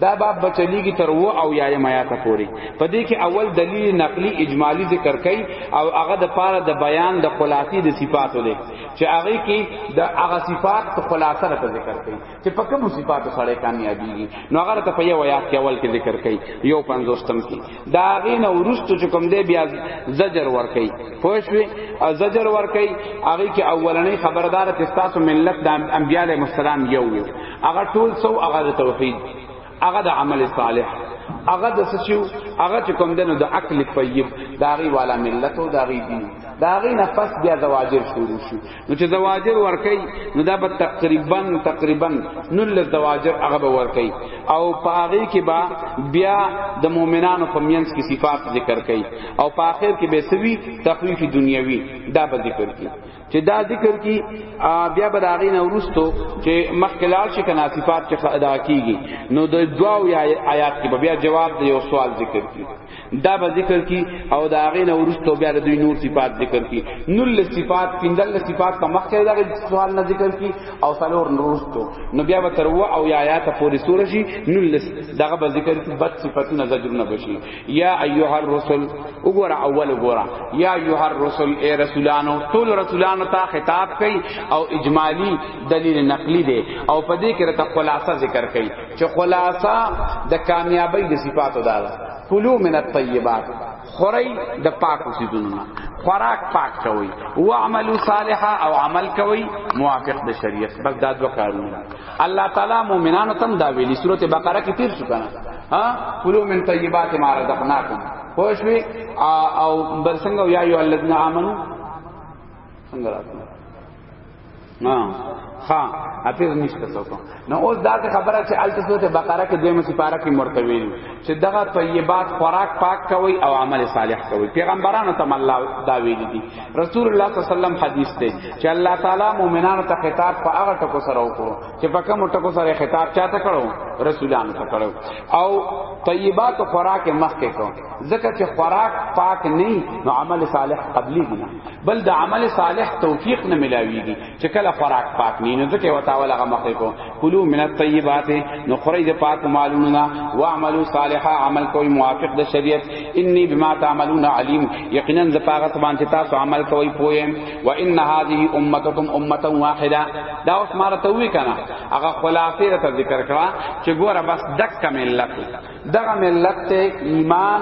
دا باب بچلیږي تر و او یایم آیات پورې په دې کې اول دلیل نقلی اجمالی ذکر کړي او هغه د پاره د بیان د خلاصي د صفاتو دی چې هغه کې د هغه صفات په خلاصه راته ذکر کړي چې په کوم صفاتو سره کامیابیږي نو هغه ته په یو آیات کې اول کې ذکر کړي یو پنځوستم کې دا غین ورستو چې کوم دی بیا زجر ور کوي پوه شو او زجر ور کوي هغه کې اولنې خبردار ته تاسو ملت د انبیاء علیهم السلام یو هغه ټول سو هغه توحید هغه د عمل صالح هغه د سچو هغه چې کوم دنو د عقل طیب داغي والا ملت او داغي دین داغي نفس بیا زواجر شروع شو نو چې زواجر ورکي نو دا به تقریبا تقریبا نل زواجر هغه به ورکي او پاغي کې با بیا د مؤمنانو په مینس کې صفات ذکر کوي او په اخر کې به سوي تخفیف دنیوي دا به ذکر کوي چې دا ذکر کی بیا به داغې نه ورستو چې مخکلال شي کنا صفات چې ادا کیږي نو د دعا یا آیات کې بیا جواب د یو سوال ذکر کی دا به ذکر کی او دا هغه نه ورستو بیا د دوی نور صفات ذکر کی نل صفات پندل صفات په مخ کې دا سوال نه ذکر کی او سلور نورستو نو بیا به تر و او یا آیات پورې سور شي نل دغه به ذکر کی بد صفاتونه زجر نه بشي یا ایها الرسل وګوره اول وګوره یا ایها الرسل اے رسولانو ټول رسولانو ته خطاب کوي او اجمالی دلیل نقلی دی او په دې کې راته خلاصه ذکر کوي چې خلاصہ د کامیابی د صفاتو دا ده کلو من الطیبات خوري د پاکو سيزونو خوراک پاک کوي او عمل صالحا او عمل کوي موافق د شریعت بس دا دوه کارونه الله تعالی مؤمنانو تم دا ویلي سوره بقره کې تیر شو کنه ها کلو من طیبات ما رزقناکم خوشوي او بل څنګه یا ایو الذین آمنو څنګه راځي ها ها حافظ نشته څوک نو اوس دا خبره چې الته سورته بقره کې دیمه سپاره کې مرتوی چې دغه طیبات خوراک پاک کوي او عمل صالح کوي پیغمبرانو ته الله دا ویل دي رسول الله صلی الله علیه وسلم حدیث دی چې الله تعالی مؤمنانو ته خطاب په هغه ټکو سره وکړو چې په کوم ټکو سره خطاب چاته کړو رسولانو ته کړو او طیبات خوراک مخ کې کوي ځکه چې خوراک پاک نه نو عمل صالح قبلي نه بل د عمل صالح توفیق نه ملاويږي چې کله خوراک پاک نه نو ځکه وتا ولا غمخه کو کلو من الطيبات نو خوري د پاک مالونو نه واعملوا صالحا عمل کوي موافق د شریعت اني بما تعملون عليم یقینا ز پاغه سبحان چې تاسو عمل کوي پوي و ان هذه امتكم امه واحده دا اوس مارته وی کنه هغه خلاصې ته ذکر کړه چې ګوره بس دک ملت دغه ملت ته ایمان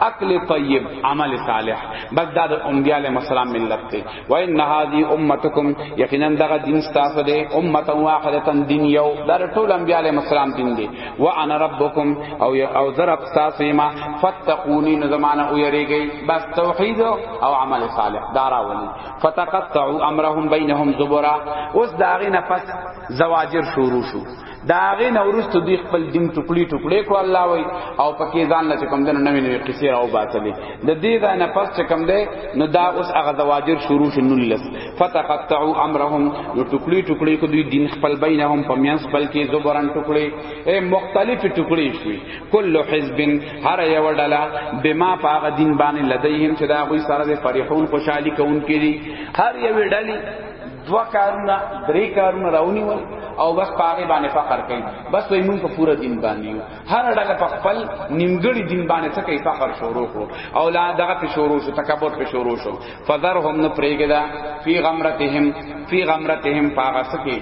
عقل طیب عمل صالح بس دا د انبیاء علیهم السلام ملت دی و ان هذه امتکم یقینا دغه دین تاسو دی امه واحده دین یو دا ټول انبیاء علیهم السلام دین دی و انا ربکم او او ذرب تاسو ما فتقونی نو زمانہ او یریږي بس توحید او عمل صالح دا راولي فتقطعوا امرهم بینهم زبرا اوس داغه نفس زواجر شروع شو دا هغه نورست دوی خپل دین ټوکړي ټوکړي کو الله وای او پکې ځان لته کوم دنه نوې نوې قصې راو باسلې د دې دا نه پس چې کوم ده نو دا اوس هغه زواجر شروع شنو لس فتقطعوا امرهم نو ټوکړي ټوکړي کو دوی دین خپل بینهم په میان خپل کې زبرن ټوکړي اے مختلف ټوکړي شوي کل حزب هر یو ډله بما پاغه دین باندې لدیهم چې دا غوي سره فرحون خوشحالي کوونکې دي هر یو ډله دوا کارونه درې کارونه راونی ول او بس پاره باندې فخر کوي بس وای مونږ په پورا دین باندې یو هر ډله په خپل نیمګړي دین باندې څه کوي فخر شروع کړو او لا دغه په شروع شو تکبر په شروع شو فذرهم نو پرېګدا فی غمرتهم فی غمرتهم پاغه سکی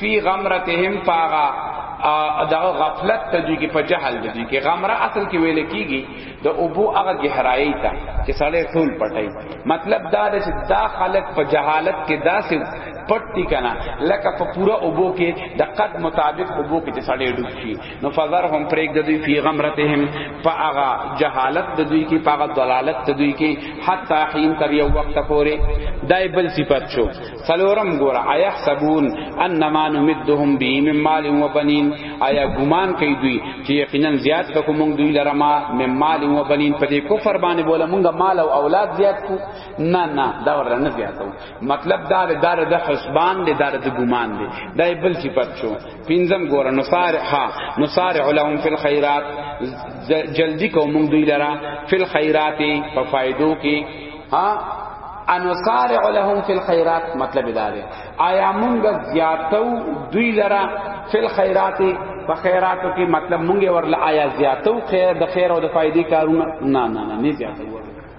فی غمرتهم پاغه دغه غفلت ته دوی کې په جهل دي کې غمره اصل کې ویل کیږي د اوبو هغه گہرائی ته چې سړی ټول پټای مطلب دا دی چې دا خلق په جهالت کې داسې پټی کنا لکه په پورا اوبو کې د قد مطابق اوبو کې چې سړی ډوب شي نو فزر هم پرېګ د دوی فی غمرتهم په هغه جهالت د دوی کې په هغه ضلالت د دوی کې حتی حین تر یو وخت پورې دای بل صفات شو سلورم ګور آیا حسبون انما نمدهم به من مال و بنین آیا ګمان کوي دوی چې یقینا زیات کو مونږ دوی لره ما من مال و بنین په دې کفر باندې بوله مونږ مال او اولاد زیات کو نه نه دا ور نه زیاتو مطلب دا دار د حسبان دې دار د ګمان دې دا بل صفات شو پنځم ګور نصارحا نصارع لهم فی الخيرات جلدی کو مونږ دوی لره فی الخيرات په فائدو کې ها انصارع لهم فی الخيرات مطلب دا دی آیا مونږ زیاتو دوی لرا فی الخيرات په خیراتو کې مطلب مونږ ورله آیا زیاتو خیر د خیر او د فائدې کارونه نه نه نه نه زیاتو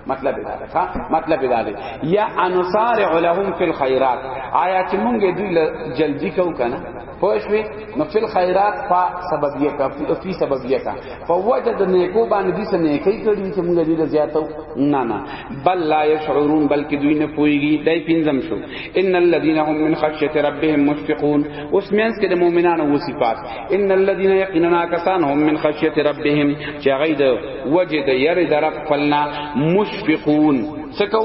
مطلب دا ده مطلب دا ده یا انصارع لهم فی الخيرات آیا چې مونږ دوی جلدی کو کنه پوښوي نو فل خیرات فا سببیه کا فی سببیه کا فوجد نیکو باندې دې سن نیکي کړی چې موږ دې زیاتو نه نه بل لا یشعرون بلکې دوی نه پويږي دای پینځم شو ان الذين هم من خشيه ربهم مشفقون اوس مینس کې د مؤمنانو و صفات ان الذين يقيننا کسان هم من خشيه ربهم چې غید وجد ير درف فلنا مشفقون سکو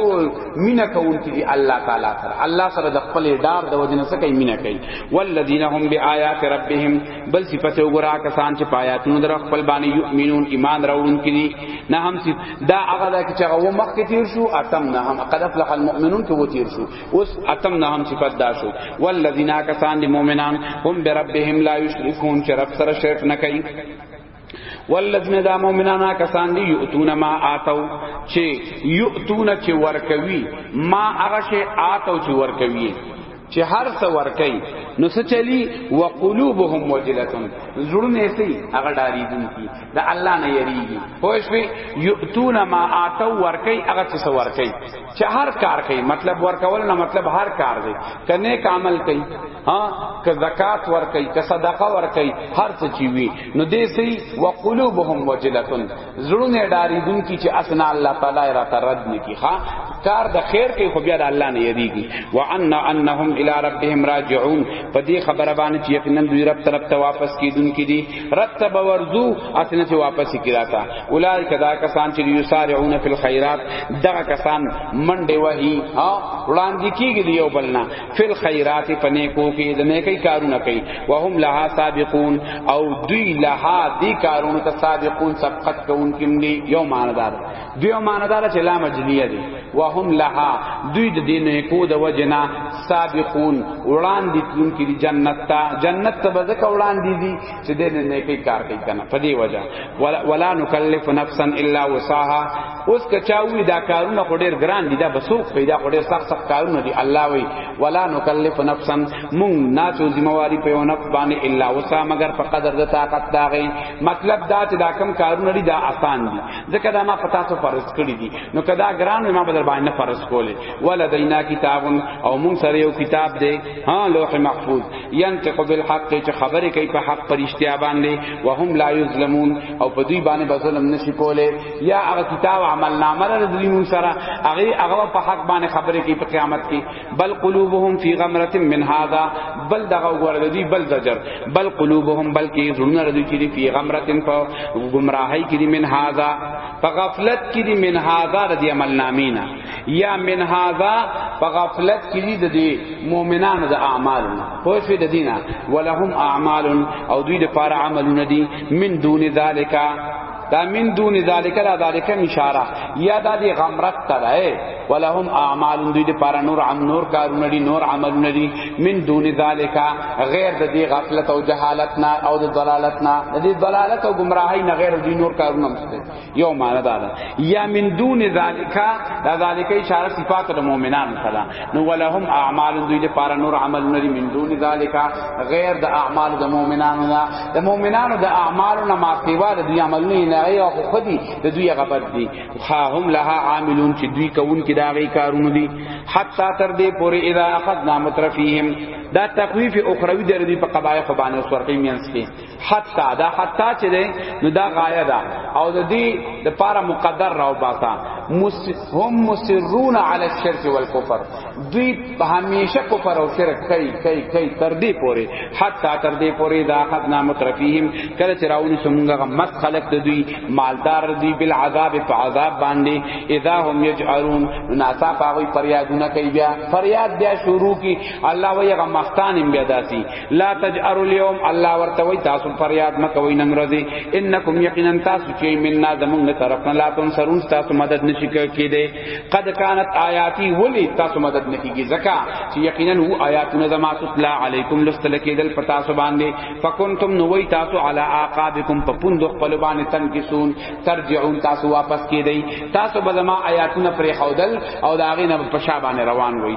مینا کون کی الله تعالی سره الله سره د خپل ډار د وجنه سکه مینا کوي والذین هم بآیات ربهم بل صفته وګرا کسان چې پایاتونو در خپل باندې یؤمنون ایمان راوړون کړي نه هم دا هغه دا چې هغه مخ کې تیر شو اتم نه هم قد افلح المؤمنون کې و تیر شو اوس اتم نه هم صفات دا شو والذین کسان دی مؤمنان هم بربهم لا یشرکون چې رب سره شرک نه کوي والذین دا مومنانا کسان دی یؤتون ما آتو چې یؤتون چې ورکوي ما هغه شی آتو چې ورکوي چې هر څه ورکي نو څه چلی وقلوبهم وجلتون زړونه سي هغه ډاری دي کی دا الله نه یریږي پوه شئ یؤتون ما آتو ورکي هغه څه ورکي چې هر کار کوي مطلب ورکول نه مطلب هر کار دی کنه کامل کوي ها که زکات ور کوي که صدقه ور کوي هر څه چی وی نو دې سي وقلوبهم وجلتن زړونه ډاری دن کی چې اسنا الله تعالی را ترد نکی ها کار د خیر کې خو بیا د الله نه یریږي وان انهم الی ربهم راجعون په دې خبره باندې چې یقینا دوی رب طرف ته واپس کیدونکې دي رب ته باورزو اسنه چې واپس کیراتا اولایک دا کسان چې یسارعون فی الخیرات دغه کسان منډه وهی ها وړاندې کیږي یو بلنا فل خیرات پنه کو کې د نیکی کارونه کوي وهم لها سابقون او دوی لها دی کارونه ته سابقون سبقت کوونکې دي یو ماندار دوی یو ماندار چې لا مجنیه دي وهم لها دوی د دین کو د وجنا سابقون وړاندې تلونکې دي جنت ته جنت ته به ځکه وړاندې دي چې دې نه نیکی کار کوي کنه په دې وجه ولا, ولا نکلف نفسا الا وسعها اوس کچاوی دا کارونه خو ډیر ګران دي دا بسوک پیدا خو ډیر سخت سخت کارونه دي الله وی ولا نکلف نفسا مون ناتو ذمہواری په یو نفس باندې الا وسع مگر په قدر د طاقت دا غي مطلب دا چې دا کم کارونه دي دا آسان دي ځکه دا ما پتا سو فرض کړی دي نو کدا ګران ما بدل باندې فرض کولې ولا دینا کتاب او مون سره یو کتاب دی ها لوح محفوظ ينطق بالحق چې خبرې کوي په حق پرشتیا باندې وهم لا یظلمون او په دوی باندې بظلم نشي کوله یا هغه کتاب عمل نامه را دوی مون سره هغه هغه په حق باندې خبرې کوي په قیامت کې بل قلوبهم فی غمرة من هذا بل دغه وګوره دوی بل زجر بل قلوبهم بلکې زړونه دوی چې فی غمرة په گمراهی کې من هذا په غفلت کې من هذا د عمل نامینا یا من هذا په غفلت کې دي د دې مؤمنانو د اعمال خو شوی د دینه ولهم اعمال او دوی د پاره عملونه دي من دون ذالک دا من دون ذالک دا ذالک اشاره یا دا دی غمرت تلای ولهم اعمال دوی د پاره نور عم نور کارونه دي نور عملونه دي من دون ذالک غیر د دې غفلت او جهالت نه او د ضلالت نه د دې ضلالت او گمراهی نه غیر دوی نور کارونه مشته یو معنا دا ده یا من دون ذالک دا ذالک اشاره صفات د مؤمنان کلا نو ولهم اعمال دوی د پار نور عمل نری من دون ذالک غیر د اعمال د مؤمنانو دا د مؤمنانو د اعمال نه ما سیوا د دوی عمل نه نه یو خو خدي د دوی غبط دي ها هم لها عاملون چې دوی کوون کې دا غي کارونه دي حتا تر دې پورې اذا اخذنا مترفیهم دا تخویف اخروی در دې په قبایح باندې سورته مینس کې حتا دا حتا چې ده نو دا غایه ده او د دې د پاره مقدر راو باسا هم مسرون علی الشرك والكفر دوی همیشه کفر او شرک کوي کوي کوي تر دې پوري حتا تر دې پوري دا حد نام ترفیهم کله چې راونی سمغه مس خلق د دوی مالدار دوی بل عذاب په عذاب باندې اذا هم یجعلون ناسا پاوی فریادونه کوي بیا فریاد بیا شروع کی الله وی غمختان بیا داسی لا تجعر اليوم الله ورته وای تاسو فریاد مکوئ نن ورځې انکم یقینا تاسو چې مننا زمونږ طرف نه لا تنصرون تاسو مدد نشی کېده قد كانت آیاتی ولی تاسو مدد نکیږي زکا چې یقینا هو آیاتنا زما تطلع علیکم لستل کېدل پتا سو باندې فکنتم نوئی تاسو علی عقابکم په پوند خپل باندې تنکسون ترجعون تاسو واپس کېدی تاسو به زما آیاتونه پرې خودل او داغه نه په شابه روان وای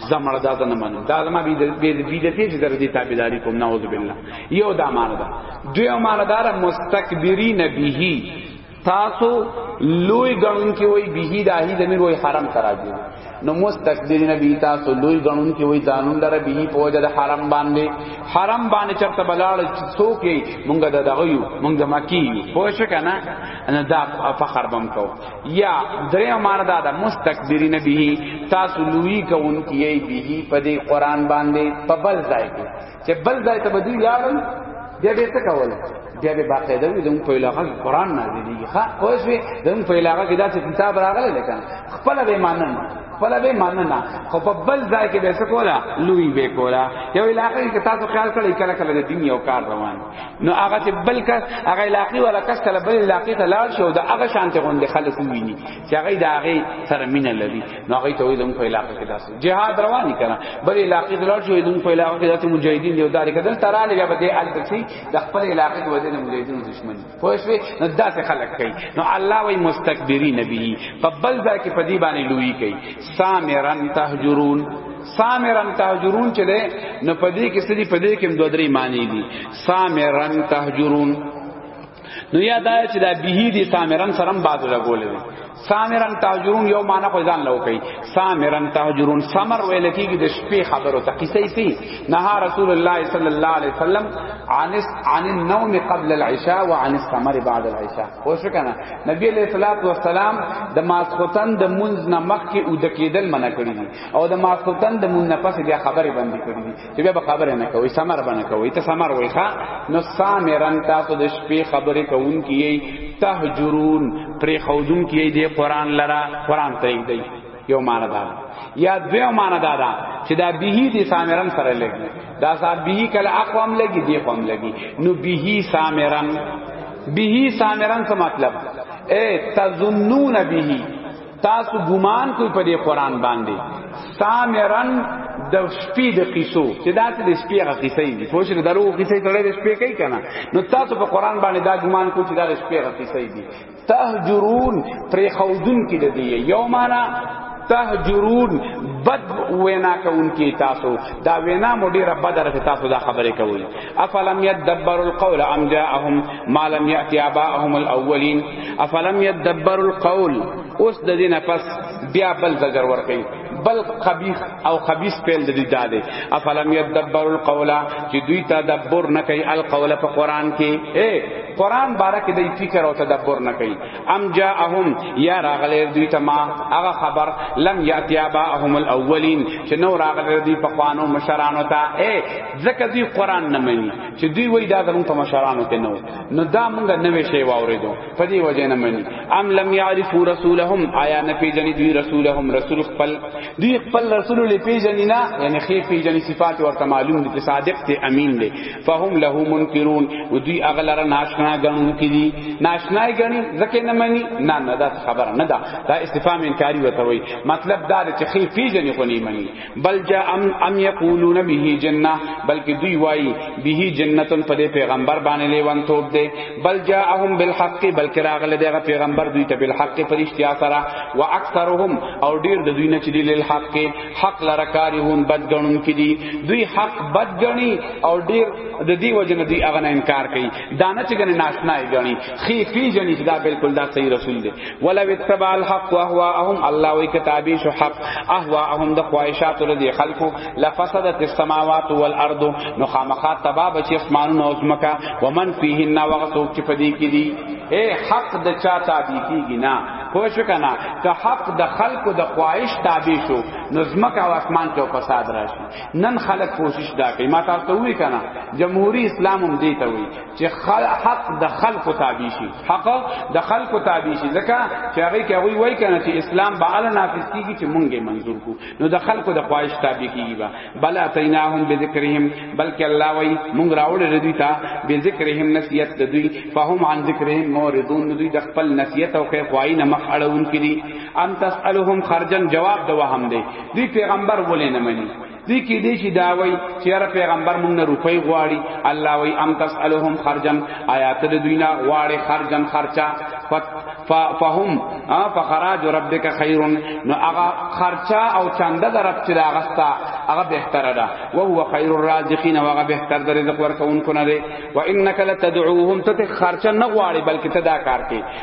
زمړه دا ته نه منم دا زما بی بی د تیز در دي تابعداري کوم نعوذ بالله یو دا مان دا دوی مان دار مستكبرین به تاسو لوی غنون کی وای به داهی د میر وای حرام سره دی نو مستكبرین به تاسو لوی غنون کی وای دانون لره به په وجه د حرام باندې حرام باندې چرته بلاړ څوکي مونږ د دغه یو مونږ د مکی پوه شو کنه انا دا فخر بم کو یا درې معنا دا ده مستكبرین به تاسو لوی کون کیي به په دې قران باندې په بل ځای کې چې بل ځای ته بدوی لاړل بیا به څه کول بیا به باقاعده وي زموږ په علاقه کې قران نازل دي ښا اوس به زموږ په علاقه کې دا چې کتاب راغلی لکه خپل به مانن خپل به مانن خو په بل ځای کې به څه کولا لوی به کولا یو علاقه کې تاسو خیال کړئ کله کله د دین یو کار روان نو هغه چې بل کس هغه علاقې ولا کس تل بل علاقې ته لاړ شو دا هغه شانته غونډه خلک ویني چې هغه دا هغه سره مینه لري نو هغه ته وي دم په علاقې کې داسې جهاد روان کړه بل علاقې ته لاړ شو دم په علاقې کې داسې مجاهدین دی دار کدل تراله بیا به البته د خپل علاقې د وجه مجاهدین دشمن خو شوي نو داسې خلک کوي نو الله وي مستكبرین به په بل ځای کې په دی باندې لوی کوي سامرن تهجرون سامرن تهجرون چې ده نو پدې کې سړي پدې کې دوه درې معنی دي سامرن تهجرون نو یا دا چې دا به دي سامرن سرم باد لګولې سامرن تهجرون یو معنی خو ځان لو کوي سامرن تهجرون سمر ویل کېږي د شپې خبرو ته کیسې سي نه رسول الله صلی الله علیه وسلم عن عن النوم قبل العشاء وعن السمر بعد العشاء خو شو کنه نبی علیہ الصلوۃ والسلام د ماسختن د منځ نه مخکې او د کېدل منع کړی او د ماخوتن د مون نفس بیا خبرې باندې کړې دي چې بیا به خبرې نه کوي سمر باندې کوي ته سمر وای ښا نو سامرن تاسو د شپې خبرې کوون کیي تهجرون پر خودون کیي د قران لرا قران ته دی یو معنا دا یا دویو معنا دا دا چې دا به دي سامرن سره لګي دا صاحب به کله اقوام لګي دی قوم لګي نو به سامرن به سامرن څه مطلب اے تظنون به تاسو ګمان کوئ په دې قران باندې سامرن د شپې د قصو چې دا د شپې غ قصې دي پوه شئ درو قصې سره د شپې کوي کنه نو تاسو په قران باندې دا ګمان کوئ چې دا د شپې غ قصې دي تهجرون پر خودن کې د دی یومانا تهجرون بد وینا کوونکی تاسو دا وینا مو ډیره بد راته تاسو دا خبره کوي افلم یدبر القول ام جاءهم ما لم یاتی اباهم الاولین افلم یدبر القول اوس د دې نه پس بیا بل زجر ورکړي بل قبیح او خبیث پیل د دې داله افلم یدبر القول چې دوی تدبر نه کوي القول په قران کې اے قران باره کې د فکر او تدبر نه کوي ام جاءهم یا راغله دوی ته ما هغه خبر لم یاتیا باهم الاولین چې نو راغله دوی په خوانو مشرانو ته اے ځکه دوی قران نه مني چې دوی وای دا زموږ په مشرانو کې نه نو دا مونږ نوې شی واورېدو په دې وجه نه مني ام لم يعرفوا رسولهم آیا نه پیژنې دوی رسولهم رسول خپل دوی خپل رسول لې پیژنې نه یعنی خې پیژنې صفات ورته معلوم دي چې صادق ته امین دی فهم له منکرون و دوی اغلر ناشنا غنون کې دي ناشنای غني ځکه نه مني نه نه دا خبره نه ده دا استفهام انکاری وته وي مطلب دا چې خې پیژنې خو نه مني بل جا ام ام یقولون به جنہ بلکہ دوی وای به جنتن پر پیغمبر باندې لیوان توپ دے بل جاءهم بالحق بلکہ راغله دغه پیغمبر دوی ته بالحق پر اشتیا سره واکثرهم او ډیر د دوی نه چې دلیل حق حق لره کارهون بدګنون کې دي دوی حق بدګنی او ډیر د دې وجنه دوی هغه انکار کوي دانه چې ګنې ناشنا یې ګنی خې پیجنې دا بالکل دا صحیح رسول دی ولو اتبع الحق واهواهم الله وی کتابی شو حق اهواهم د خواہشات ول دی خلقو لفسدت السماوات والارض نو خامخا تبا بچ اسمانون او زمکا ومن فیهن وغسو چې پدی کی دی اے حق د چا تابع کیږي نه پوښ کنا که حق د خلق د خواهش تابع شو نظمک او اسمان ته فساد راشي نن خلق کوشش دا کوي ما تاسو وی کنا جمهوریت اسلام هم دی ته وی چې حق د خلق تابع شي حق د خلق تابع شي ځکه چې هغه کې هغه وایي کنه چې اسلام به اعلی نافذ کیږي چې مونږه منظور کو نو د خلق د خواهش تابع کیږي با بل اتیناهم بذکرهم بلکې الله وایي مونږ راوړل ردی تا بذکرهم نسیت د دوی فهم عن ذکرهم موردون دوی د خپل نسیت او خیر خوای نه مخ اړون کړي ان تسالهم خرجن جواب د وهم دی دی پیغمبر ولې نه مني دی کې دی چې دا وای چې هر پیغمبر مونږ نه روپۍ غواړي الله وای ام تسالهم خرجن آیات د دوی نه غواړي خرجن خرچا فهم فخراج ربک خیر نو هغه خرچا او چنده در رب چې راغستا هغه بهتره ده او هو خیر الرازقین هغه بهتر در رزق ورکوونکو نه دی و انک لتدعوهم ته خرچا نه غواړي بلکې ته دا کار کوي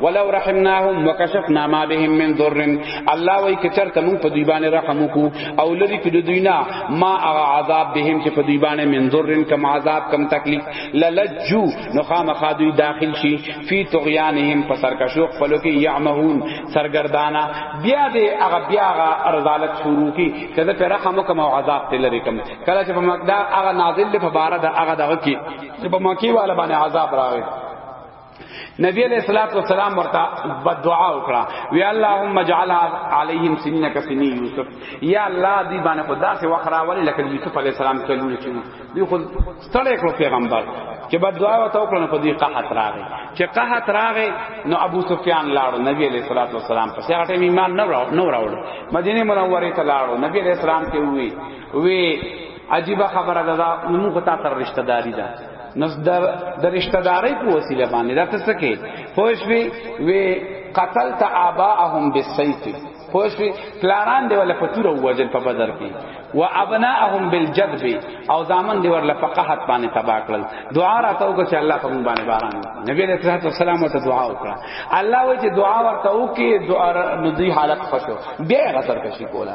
ولو رحمناهم وكشفنا ما بهم من ضر الله وای کچر تمون په دوی باندې رحم وکو او لری کې دوی نه ما هغه عذاب بهم چې په دوی باندې من ضر کم عذاب کم تکلیف للجو نو خامخا دوی داخل شي فی طغیانهم په سرکشو خپلو کې یعمهون سرګردانا بیا دې هغه بیا هغه رضالت شروع کی کله پر رحم کم او عذاب ته لری کم کله چې په مقدار هغه نازل په بار د هغه دغه کې چې په مکی والا باندې عذاب راغی نبی علیہ الصلوۃ والسلام ورته بدعا وکړه وی اللهم اجعل علیہم سنین کسنی یوسف یا الله دی باندې خدا سے وخرا ولی لکه یوسف علیہ السلام کلو چې دی خو ستړی کړو پیغمبر چې بدعا وته وکړه په دې قحط راغی چې قحط راغی نو ابو سفیان لاړو نبی علیہ الصلوۃ والسلام پس هغه ټیم ایمان نه راو نه راوړ مدینه منوره ته لاړو نبی علیہ السلام ته وی وی عجیب خبره ده موږ ته تر رشتہ داری ده نو در د رشتہ داري په وسیله باندې دا څه کې پوښوي وی قتلت اباهم بالسيف پوښوي پلاران دی ولا پتور وجل په بدر کې و ابناهم بالجذب او زامن دی ورلا په قحط باندې تبا کړل دعا راته وکړه چې الله په مونږ باندې باران نبی علیہ الصلوۃ والسلام ته دعا وکړه الله وایي چې دعا ورته وکړي دعا نو دی حالت خوشو بیا غسر کشي کولا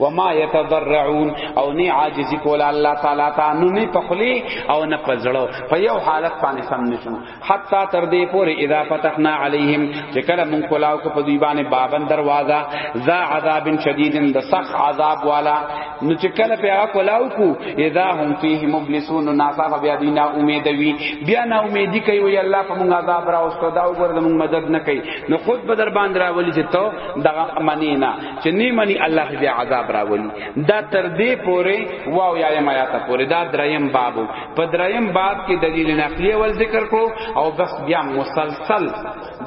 وما يتضرعون او نه عاجزی کوله الله تعالی ته نو نه پخلی او نه پزړو په یو حالت باندې سم نشو حتا تر دې پورې اذا فتحنا عليهم چې کله مونږ کولاو کو په دوی باندې بابن دروازه ذا عذاب شدید د سخت عذاب والا نو چې کله په هغه کولاو کو اذا هم فيه مبلسون ناصف بیا دین امید وی بیا نا امیدی کوي وی الله په مونږ عذاب راوستو دا وګوره مونږ مدد نه کوي نو خود بدر باندې راولي چې تو دغه منینا چې نه مني الله خو بیا عذاب راولي دا تر دې پورې واو یا ما یا ته پورې دا دریم باب په دریم باب کې دلیل نقلی ول ذکر کړو او بس بیا مسلسل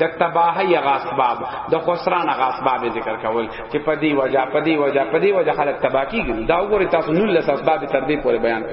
د تباہی غاس باب د خسران غاس باب ذکر کول چې په دې وجہ په دې وجہ په دې وجہ خلک تباہ کیږي دا وګورئ تاسو نو لس اسباب تر دې پورې بیان